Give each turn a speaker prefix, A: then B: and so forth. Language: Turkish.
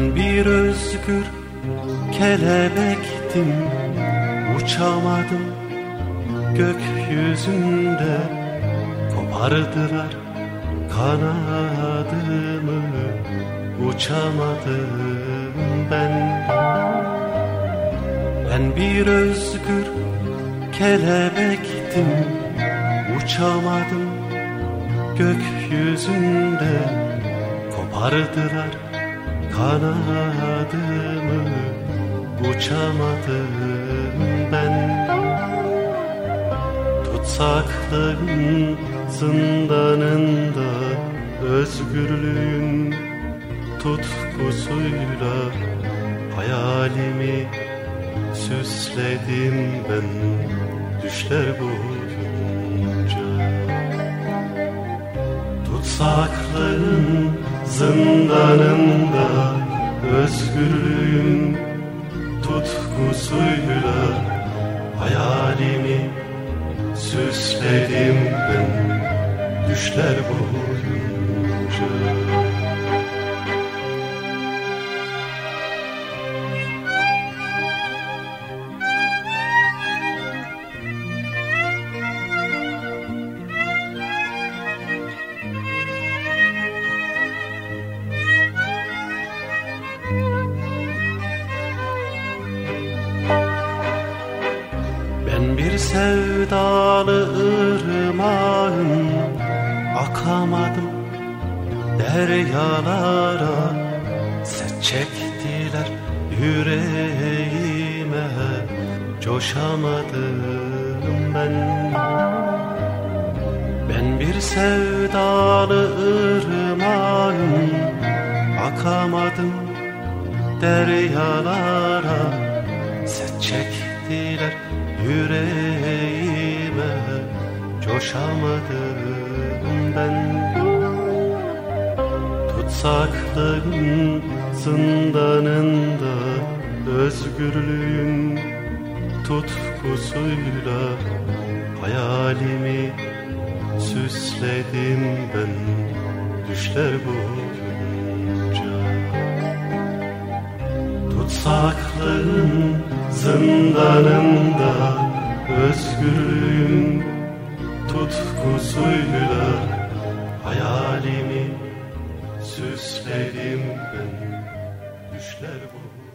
A: Ben bir özgür kelebektim. Uçamadım gökyüzünde. Kopardılar kanadımı. Uçamadım ben. Ben bir özgür kelebektim. Uçamadım gökyüzünde. Kopardılar kanadımı Uçamadım ben. Tutsaklığın zindanında Özgürlüğün tutkusuyla Hayalimi süsledim ben. Düşler boyunca Tutsaklığın zindanında özgürlüğün tutkusuyla hayalimi süsledim ben. Düşler boyunca bir sevdalı ırmağım. Akamadım deryalara Set çektiler yüreğime. Coşamadım ben. Ben bir sevdalı ırmağım. Akamadım deryalara Set çektiler yüreğime Coşamadım ben. Tutsaklığın zindanında Özgürlüğün tutkusuyla Hayalimi süsledim ben. Düşler boyunca. Tutsaklığın zindanında Özgürlüğün tutkusuyla Hayalimi süsledim ben. Düşler boyunca